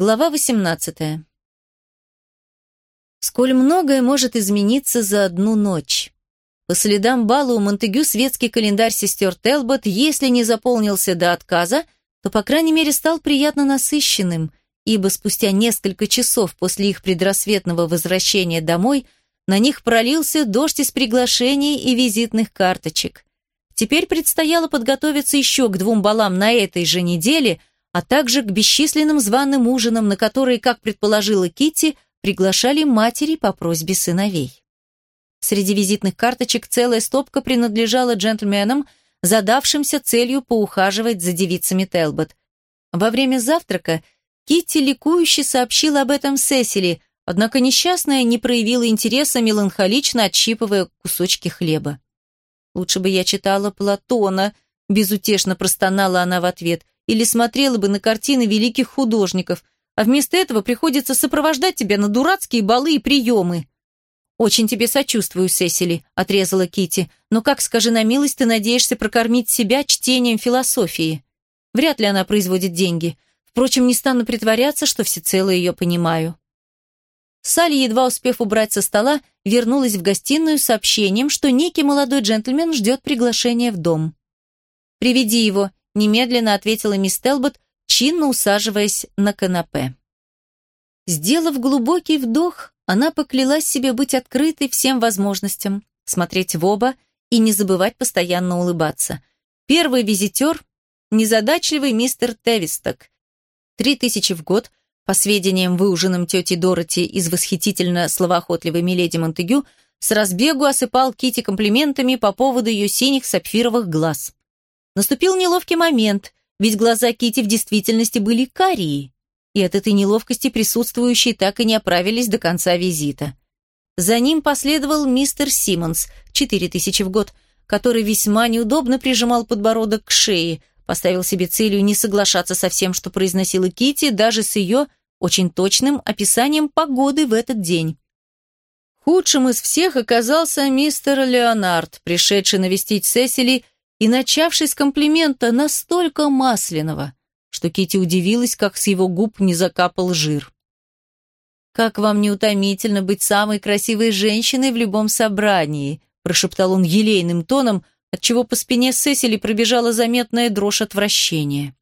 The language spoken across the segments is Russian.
Глава 18. Сколь многое может измениться за одну ночь. По следам бала у Монтегю светский календарь сестер Телбот, если не заполнился до отказа, то, по крайней мере, стал приятно насыщенным, ибо спустя несколько часов после их предрассветного возвращения домой на них пролился дождь из приглашений и визитных карточек. Теперь предстояло подготовиться еще к двум балам на этой же неделе – а также к бесчисленным званым ужинам, на которые, как предположила Китти, приглашали матери по просьбе сыновей. Среди визитных карточек целая стопка принадлежала джентльменам, задавшимся целью поухаживать за девицами Телбот. Во время завтрака Китти ликующе сообщила об этом Сесили, однако несчастная не проявила интереса, меланхолично отщипывая кусочки хлеба. «Лучше бы я читала Платона», – безутешно простонала она в ответ – или смотрела бы на картины великих художников, а вместо этого приходится сопровождать тебя на дурацкие балы и приемы. «Очень тебе сочувствую, Сесили», — отрезала Кити. «Но как, скажи на милость, ты надеешься прокормить себя чтением философии? Вряд ли она производит деньги. Впрочем, не стану притворяться, что всецело ее понимаю». Салли, едва успев убрать со стола, вернулась в гостиную с сообщением, что некий молодой джентльмен ждет приглашения в дом. «Приведи его», немедленно ответила мисс Телбот, чинно усаживаясь на канапе. Сделав глубокий вдох, она поклялась себе быть открытой всем возможностям, смотреть в оба и не забывать постоянно улыбаться. Первый визитер – незадачливый мистер Тевисток. Три тысячи в год, по сведениям, выуженным тетей Дороти из восхитительно словоохотливой миледи Монтегю, с разбегу осыпал Кити комплиментами по поводу ее синих сапфировых глаз. Наступил неловкий момент, ведь глаза Кити в действительности были карие, и от этой неловкости присутствующие так и не оправились до конца визита. За ним последовал мистер Симмонс, четыре тысячи в год, который весьма неудобно прижимал подбородок к шее, поставил себе целью не соглашаться со всем, что произносила Кити, даже с ее очень точным описанием погоды в этот день. Худшим из всех оказался мистер Леонард, пришедший навестить Сесили и начавший с комплимента настолько масляного, что Кити удивилась, как с его губ не закапал жир. «Как вам не утомительно быть самой красивой женщиной в любом собрании», прошептал он елейным тоном, отчего по спине Сесили пробежала заметная дрожь отвращения.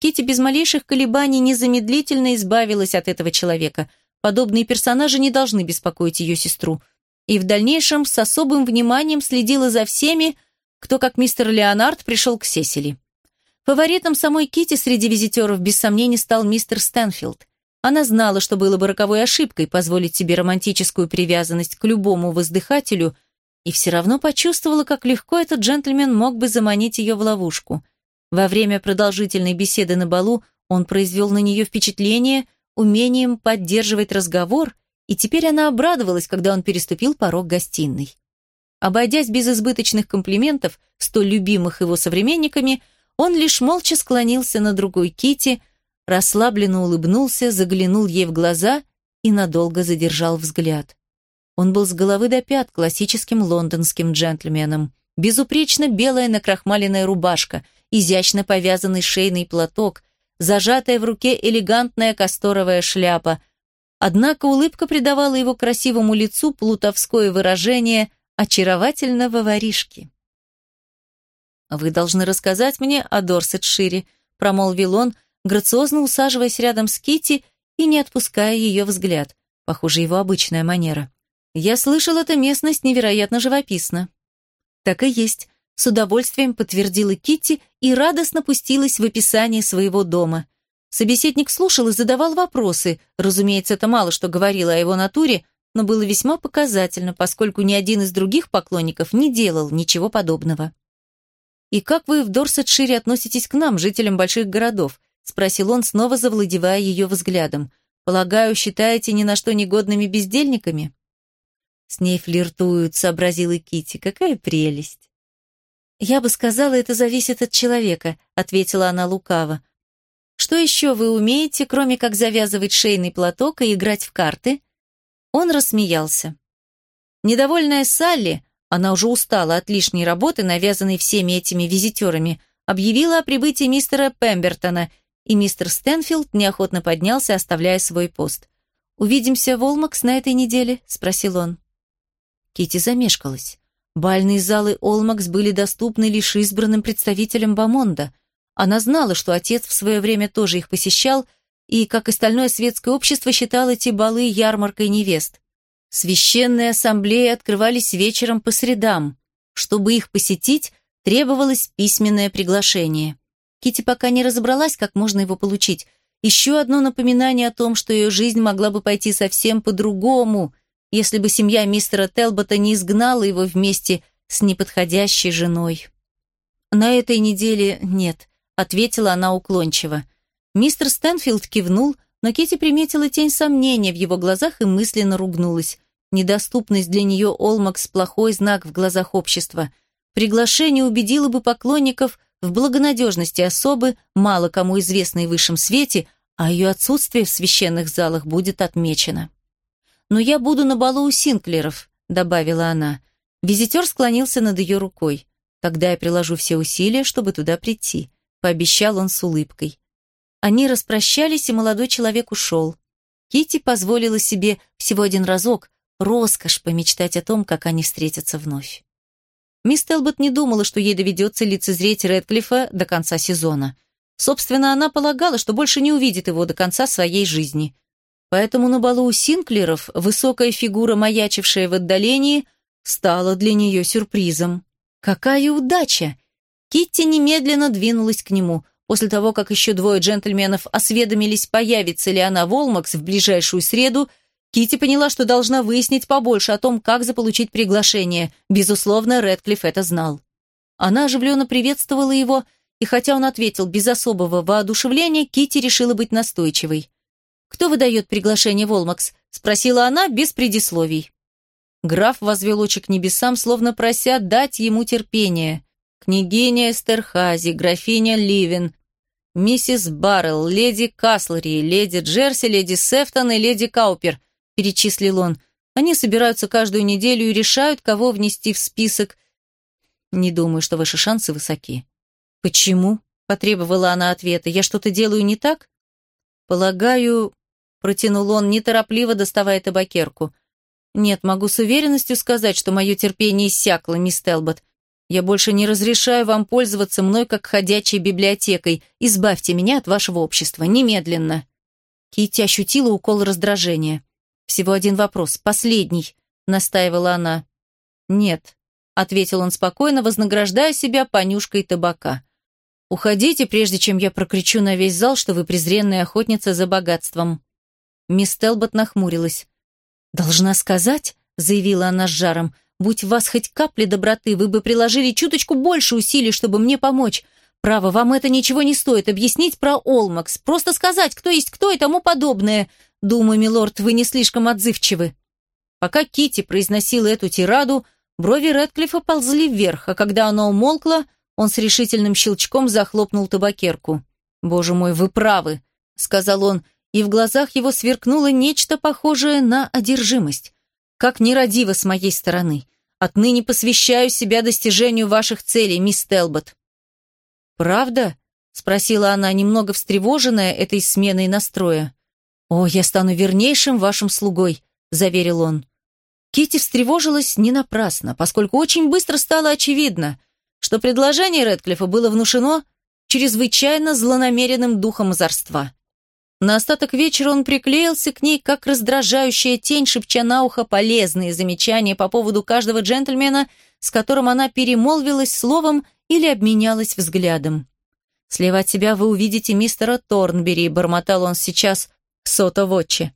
Кити без малейших колебаний незамедлительно избавилась от этого человека. Подобные персонажи не должны беспокоить ее сестру. И в дальнейшем с особым вниманием следила за всеми, кто, как мистер Леонард, пришел к Сесили. Фаворитом самой Кити среди визитеров без сомнений стал мистер Стэнфилд. Она знала, что было бы роковой ошибкой позволить себе романтическую привязанность к любому воздыхателю, и все равно почувствовала, как легко этот джентльмен мог бы заманить ее в ловушку. Во время продолжительной беседы на балу он произвел на нее впечатление умением поддерживать разговор, и теперь она обрадовалась, когда он переступил порог гостиной. Обойдясь без избыточных комплиментов, столь любимых его современниками, он лишь молча склонился на другой Кити, расслабленно улыбнулся, заглянул ей в глаза и надолго задержал взгляд. Он был с головы до пят классическим лондонским джентльменом. Безупречно белая накрахмаленная рубашка, изящно повязанный шейный платок, зажатая в руке элегантная касторовая шляпа. Однако улыбка придавала его красивому лицу плутовское выражение очаровательного воришки. «Вы должны рассказать мне о Дорсетшире», промолвил он, грациозно усаживаясь рядом с Кити и не отпуская ее взгляд. Похоже, его обычная манера. «Я слышал, эта местность невероятно живописна». «Так и есть», — с удовольствием подтвердила Кити и радостно пустилась в описание своего дома. Собеседник слушал и задавал вопросы. Разумеется, это мало что говорило о его натуре, но было весьма показательно, поскольку ни один из других поклонников не делал ничего подобного. «И как вы в Дорсетшире относитесь к нам, жителям больших городов?» — спросил он, снова завладевая ее взглядом. «Полагаю, считаете ни на что негодными бездельниками?» «С ней флиртуют», — сообразила Кити. «Какая прелесть!» «Я бы сказала, это зависит от человека», — ответила она лукаво. «Что еще вы умеете, кроме как завязывать шейный платок и играть в карты?» Он рассмеялся. Недовольная Салли, она уже устала от лишней работы, навязанной всеми этими визитерами, объявила о прибытии мистера Пембертона и мистер Стэнфилд неохотно поднялся, оставляя свой пост. «Увидимся в Олмакс на этой неделе?» – спросил он. Кити замешкалась. Бальные залы Олмакс были доступны лишь избранным представителям Бамонда. Она знала, что отец в свое время тоже их посещал, и, как остальное светское общество, считал эти балы ярмаркой невест. Священные ассамблеи открывались вечером по средам. Чтобы их посетить, требовалось письменное приглашение. Кити пока не разобралась, как можно его получить. Еще одно напоминание о том, что ее жизнь могла бы пойти совсем по-другому, если бы семья мистера Телбота не изгнала его вместе с неподходящей женой. «На этой неделе нет», — ответила она уклончиво. Мистер Стэнфилд кивнул, но Кити приметила тень сомнения в его глазах и мысленно ругнулась. Недоступность для нее Олмакс – плохой знак в глазах общества. Приглашение убедило бы поклонников в благонадежности особы, мало кому известной в высшем свете, а ее отсутствие в священных залах будет отмечено. «Но я буду на балу у Синклеров», — добавила она. Визитер склонился над ее рукой. «Тогда я приложу все усилия, чтобы туда прийти», — пообещал он с улыбкой. Они распрощались, и молодой человек ушел. Кити позволила себе всего один разок, роскошь помечтать о том, как они встретятся вновь. Мисс Телбот не думала, что ей доведется лицезреть Рэдклиффа до конца сезона. Собственно, она полагала, что больше не увидит его до конца своей жизни — Поэтому на балу у Синклеров высокая фигура, маячившая в отдалении, стала для нее сюрпризом. Какая удача! Китти немедленно двинулась к нему. После того, как еще двое джентльменов осведомились, появится ли она в Олмакс в ближайшую среду, Китти поняла, что должна выяснить побольше о том, как заполучить приглашение. Безусловно, Рэдклифф это знал. Она оживленно приветствовала его, и хотя он ответил без особого воодушевления, Китти решила быть настойчивой. «Кто выдает приглашение в Олмакс?» — спросила она без предисловий. Граф возвел очи к небесам, словно прося дать ему терпение. Княгиня Эстерхази, графиня Ливен, миссис Баррелл, леди Каслери, леди Джерси, леди Сефтон и леди Каупер, перечислил он. Они собираются каждую неделю и решают, кого внести в список. Не думаю, что ваши шансы высоки. Почему? Потребовала она ответа. Я что-то делаю не так? Полагаю, Протянул он, неторопливо доставая табакерку. «Нет, могу с уверенностью сказать, что мое терпение иссякло, мисс Телбот. Я больше не разрешаю вам пользоваться мной как ходячей библиотекой. Избавьте меня от вашего общества. Немедленно». Китти ощутила укол раздражения. «Всего один вопрос. Последний», — настаивала она. «Нет», — ответил он спокойно, вознаграждая себя понюшкой табака. «Уходите, прежде чем я прокричу на весь зал, что вы презренная охотница за богатством». Мисс Телбот нахмурилась. «Должна сказать», — заявила она с жаром, «будь у вас хоть капли доброты, вы бы приложили чуточку больше усилий, чтобы мне помочь. Право, вам это ничего не стоит объяснить про Олмакс, просто сказать, кто есть кто и тому подобное. Думаю, милорд, вы не слишком отзывчивы». Пока Кити произносила эту тираду, брови Рэдклиффа ползли вверх, а когда она умолкла, он с решительным щелчком захлопнул табакерку. «Боже мой, вы правы», — сказал он, — и в глазах его сверкнуло нечто похожее на одержимость. Как нерадиво с моей стороны. Отныне посвящаю себя достижению ваших целей, мисс Телбот. «Правда?» — спросила она, немного встревоженная этой сменой настроя. «О, я стану вернейшим вашим слугой», — заверил он. Кити встревожилась не напрасно, поскольку очень быстро стало очевидно, что предложение Рэдклиффа было внушено чрезвычайно злонамеренным духом озорства. На остаток вечера он приклеился к ней, как раздражающая тень, шепча на ухо полезные замечания по поводу каждого джентльмена, с которым она перемолвилась словом или обменялась взглядом. «Слева от себя вы увидите мистера Торнбери», — бормотал он сейчас сото-вотче.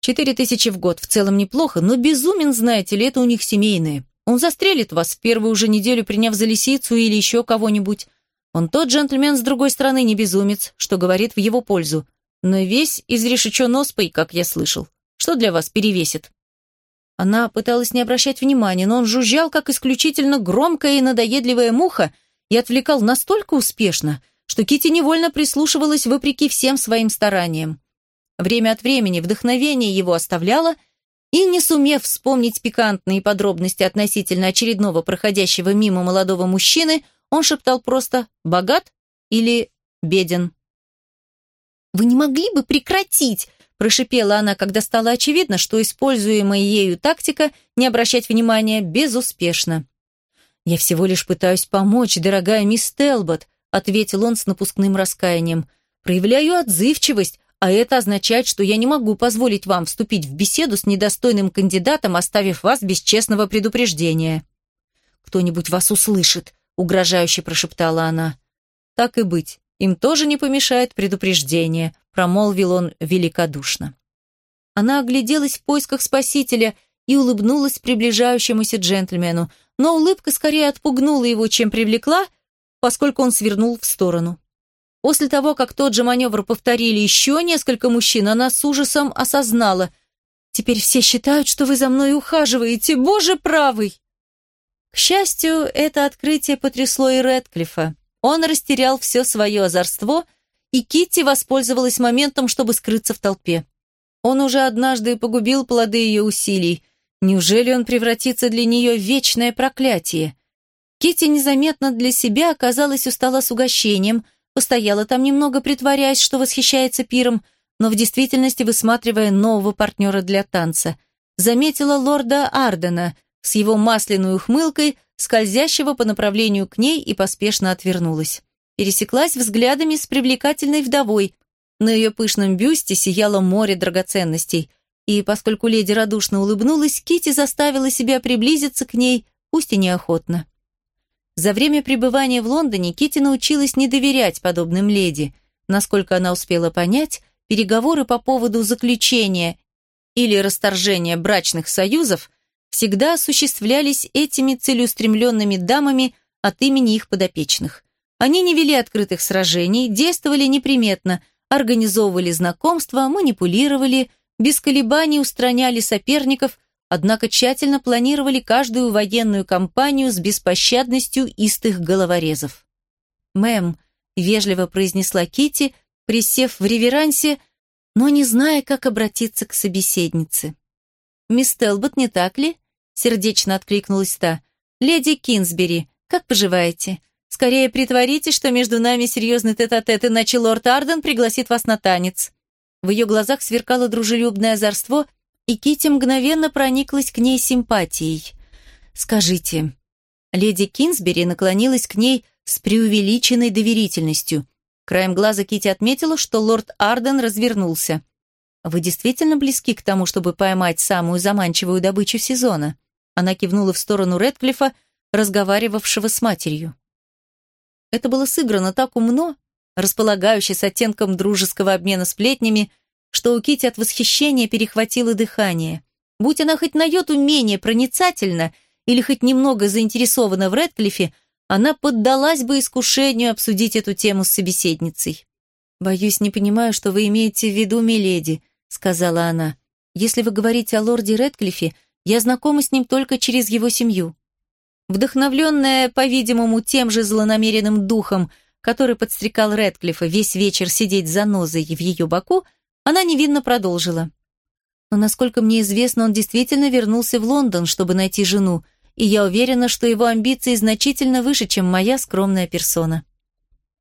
«Четыре тысячи в год, в целом неплохо, но безумен, знаете ли, это у них семейные. Он застрелит вас в первую же неделю, приняв за лисицу или еще кого-нибудь. Он тот джентльмен с другой стороны не безумец, что говорит в его пользу но весь изрешечен оспой, как я слышал. Что для вас перевесит?» Она пыталась не обращать внимания, но он жужжал, как исключительно громкая и надоедливая муха, и отвлекал настолько успешно, что Кити невольно прислушивалась вопреки всем своим стараниям. Время от времени вдохновение его оставляло, и, не сумев вспомнить пикантные подробности относительно очередного проходящего мимо молодого мужчины, он шептал просто «богат» или «беден». «Вы не могли бы прекратить?» – прошипела она, когда стало очевидно, что используемая ею тактика не обращать внимания безуспешна. «Я всего лишь пытаюсь помочь, дорогая мисс Телбот», – ответил он с напускным раскаянием. «Проявляю отзывчивость, а это означает, что я не могу позволить вам вступить в беседу с недостойным кандидатом, оставив вас без честного предупреждения». «Кто-нибудь вас услышит», — угрожающе прошептала она. «Так и быть, им тоже не помешает предупреждение», — промолвил он великодушно. Она огляделась в поисках спасителя и улыбнулась приближающемуся джентльмену, но улыбка скорее отпугнула его, чем привлекла, поскольку он свернул в сторону. После того, как тот же маневр повторили еще несколько мужчин, она с ужасом осознала. «Теперь все считают, что вы за мной ухаживаете. Боже правый!» К счастью, это открытие потрясло и Рэдклиффа. Он растерял все свое озорство, и Китти воспользовалась моментом, чтобы скрыться в толпе. Он уже однажды погубил плоды ее усилий. Неужели он превратится для нее в вечное проклятие? Китти незаметно для себя оказалась у стола с угощением, Постояла там немного, притворяясь, что восхищается пиром, но в действительности высматривая нового партнера для танца. Заметила лорда Ардена с его масляной ухмылкой, скользящего по направлению к ней и поспешно отвернулась. Пересеклась взглядами с привлекательной вдовой. На ее пышном бюсте сияло море драгоценностей. И поскольку леди радушно улыбнулась, Кити заставила себя приблизиться к ней, пусть и неохотно. За время пребывания в Лондоне Кити научилась не доверять подобным леди. Насколько она успела понять, переговоры по поводу заключения или расторжения брачных союзов всегда осуществлялись этими целеустремленными дамами от имени их подопечных. Они не вели открытых сражений, действовали неприметно, организовывали знакомства, манипулировали, без колебаний устраняли соперников однако тщательно планировали каждую военную кампанию с беспощадностью истых головорезов. «Мэм», — вежливо произнесла Кити, присев в реверансе, но не зная, как обратиться к собеседнице. «Мисс Телбот, не так ли?» — сердечно откликнулась та. «Леди Кинсбери, как поживаете? Скорее притворитесь, что между нами серьезный тет-а-тет, -тет, иначе лорд Арден пригласит вас на танец». В ее глазах сверкало дружелюбное озорство, и Кити мгновенно прониклась к ней симпатией. «Скажите...» Леди Кинсбери наклонилась к ней с преувеличенной доверительностью. Краем глаза Кити отметила, что лорд Арден развернулся. «Вы действительно близки к тому, чтобы поймать самую заманчивую добычу сезона?» Она кивнула в сторону Редклифа, разговаривавшего с матерью. Это было сыграно так умно, располагающе с оттенком дружеского обмена сплетнями, что у Кити от восхищения перехватило дыхание. Будь она хоть на йоту менее проницательна или хоть немного заинтересована в Рэдклиффе, она поддалась бы искушению обсудить эту тему с собеседницей. «Боюсь, не понимаю, что вы имеете в виду, миледи», — сказала она. «Если вы говорите о лорде Рэдклиффе, я знакома с ним только через его семью». Вдохновленная, по-видимому, тем же злонамеренным духом, который подстрекал Рэдклиффа весь вечер сидеть за нозой в ее боку, она невинно продолжила. Но, насколько мне известно, он действительно вернулся в Лондон, чтобы найти жену, и я уверена, что его амбиции значительно выше, чем моя скромная персона.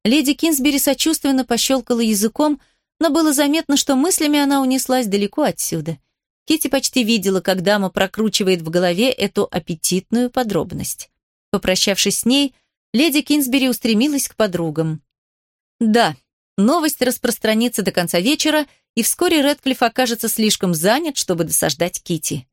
Леди Кинсбери сочувственно пощелкала языком, но было заметно, что мыслями она унеслась далеко отсюда. Кити почти видела, как дама прокручивает в голове эту аппетитную подробность. Попрощавшись с ней, леди Кинсбери устремилась к подругам. Да, новость распространится до конца вечера, и вскоре Рэдклифф окажется слишком занят, чтобы досаждать Кити.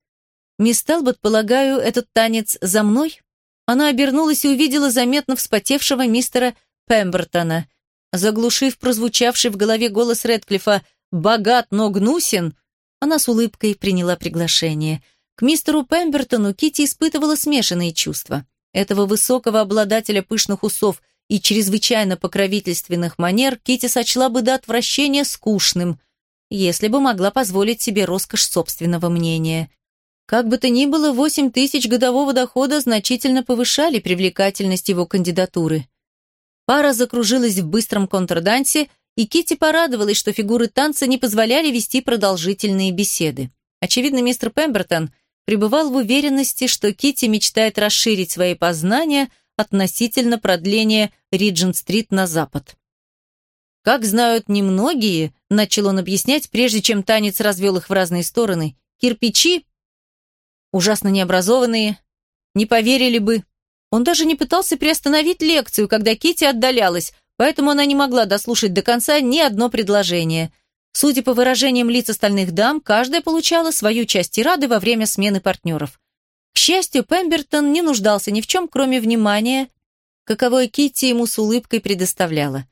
«Мисс Талбот, полагаю, этот танец за мной?» Она обернулась и увидела заметно вспотевшего мистера Пембертона. Заглушив прозвучавший в голове голос Рэдклиффа «богат, но гнусен», она с улыбкой приняла приглашение. К мистеру Пембертону Кити испытывала смешанные чувства. Этого высокого обладателя пышных усов и чрезвычайно покровительственных манер Кити сочла бы до отвращения скучным – если бы могла позволить себе роскошь собственного мнения. Как бы то ни было, 8 тысяч годового дохода значительно повышали привлекательность его кандидатуры. Пара закружилась в быстром контрдансе, и Кити порадовалась, что фигуры танца не позволяли вести продолжительные беседы. Очевидно, мистер Пембертон пребывал в уверенности, что Кити мечтает расширить свои познания относительно продления Риджент-стрит на запад. Как знают немногие, начал он объяснять, прежде чем танец развел их в разные стороны, кирпичи, ужасно необразованные, не поверили бы. Он даже не пытался приостановить лекцию, когда Кити отдалялась, поэтому она не могла дослушать до конца ни одно предложение. Судя по выражениям лиц остальных дам, каждая получала свою часть тирады во время смены партнеров. К счастью, Пембертон не нуждался ни в чем, кроме внимания, каковое Китти ему с улыбкой предоставляла.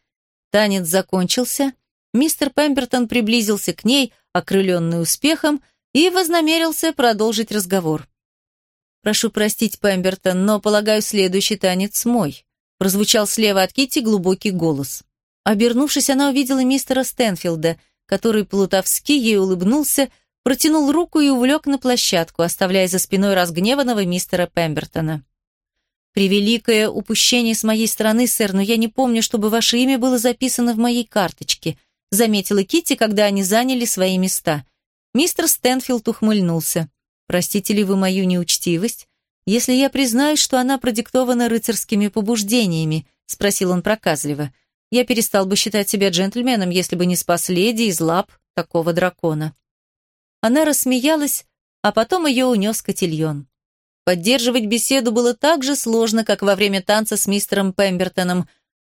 Танец закончился, мистер Пембертон приблизился к ней, окрыленный успехом, и вознамерился продолжить разговор. «Прошу простить, Пембертон, но, полагаю, следующий танец мой», прозвучал слева от Китти глубокий голос. Обернувшись, она увидела мистера Стэнфилда, который плутовски ей улыбнулся, протянул руку и увлек на площадку, оставляя за спиной разгневанного мистера Пембертона. «Превеликое упущение с моей стороны, сэр, но я не помню, чтобы ваше имя было записано в моей карточке», заметила Китти, когда они заняли свои места. Мистер Стэнфилд ухмыльнулся. «Простите ли вы мою неучтивость? Если я признаюсь, что она продиктована рыцарскими побуждениями», спросил он проказливо. «Я перестал бы считать себя джентльменом, если бы не спас леди из лап такого дракона». Она рассмеялась, а потом ее унес котельон. Поддерживать беседу было так же сложно, как во время танца с мистером Пембертоном,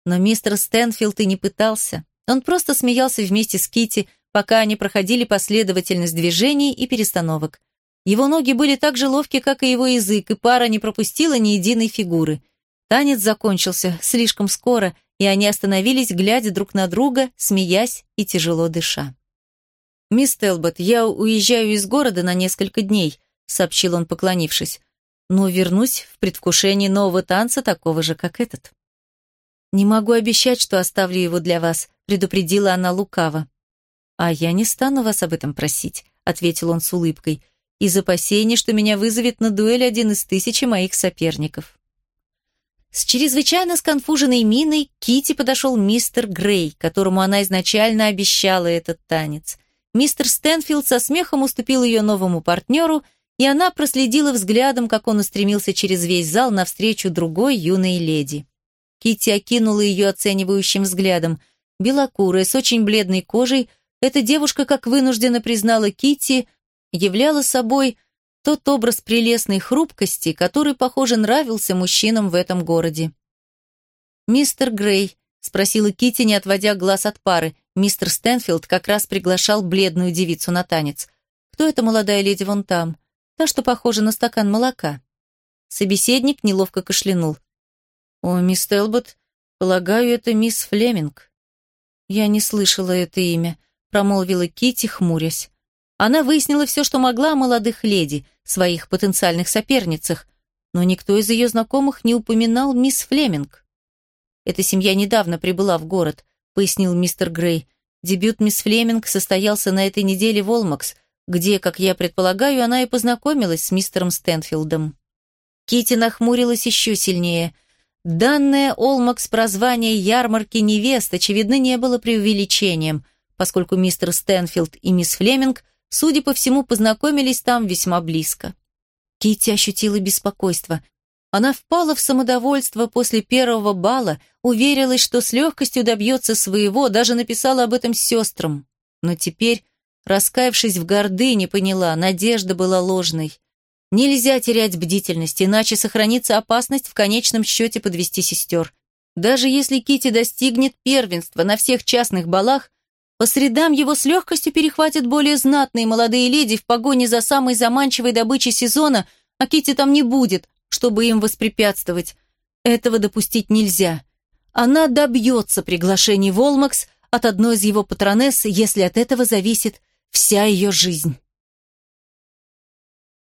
но мистер Стэнфилд и не пытался. Он просто смеялся вместе с Кити, пока они проходили последовательность движений и перестановок. Его ноги были так же ловки, как и его язык, и пара не пропустила ни единой фигуры. Танец закончился слишком скоро, и они остановились, глядя друг на друга, смеясь и тяжело дыша. «Мисс Телбот, я уезжаю из города на несколько дней», — сообщил он, поклонившись но вернусь в предвкушении нового танца, такого же, как этот. «Не могу обещать, что оставлю его для вас», — предупредила она лукаво. «А я не стану вас об этом просить», — ответил он с улыбкой, «из опасений, что меня вызовет на дуэль один из тысячи моих соперников». С чрезвычайно сконфуженной миной Кити подошел мистер Грей, которому она изначально обещала этот танец. Мистер Стэнфилд со смехом уступил ее новому партнеру — и она проследила взглядом, как он устремился через весь зал навстречу другой юной леди. Китти окинула ее оценивающим взглядом. Белокурая, с очень бледной кожей, эта девушка, как вынужденно признала Китти, являла собой тот образ прелестной хрупкости, который, похоже, нравился мужчинам в этом городе. «Мистер Грей», — спросила Китти, не отводя глаз от пары, мистер Стэнфилд как раз приглашал бледную девицу на танец. «Кто эта молодая леди вон там?» Та, что похожа на стакан молока. Собеседник неловко кашлянул. «О, мисс Телбот, полагаю, это мисс Флеминг». «Я не слышала это имя», — промолвила Кити, хмурясь. Она выяснила все, что могла о молодых леди, своих потенциальных соперницах, но никто из ее знакомых не упоминал мисс Флеминг. «Эта семья недавно прибыла в город», — пояснил мистер Грей. «Дебют мисс Флеминг состоялся на этой неделе в Олмакс, где, как я предполагаю, она и познакомилась с мистером Стэнфилдом. Кити нахмурилась еще сильнее. Данное Олмакс прозвание ярмарки невест, очевидно, не было преувеличением, поскольку мистер Стэнфилд и мисс Флеминг, судя по всему, познакомились там весьма близко. Кити ощутила беспокойство. Она впала в самодовольство после первого бала, уверилась, что с легкостью добьется своего, даже написала об этом сестрам. Но теперь Раскаявшись в гордыне, поняла, надежда была ложной. Нельзя терять бдительность, иначе сохранится опасность в конечном счете подвести сестер. Даже если Кити достигнет первенства на всех частных балах, по средам его с легкостью перехватят более знатные молодые леди в погоне за самой заманчивой добычей сезона, а Кити там не будет, чтобы им воспрепятствовать. Этого допустить нельзя. Она добьется приглашений в Олмакс от одной из его патронесс, если от этого зависит вся ее жизнь.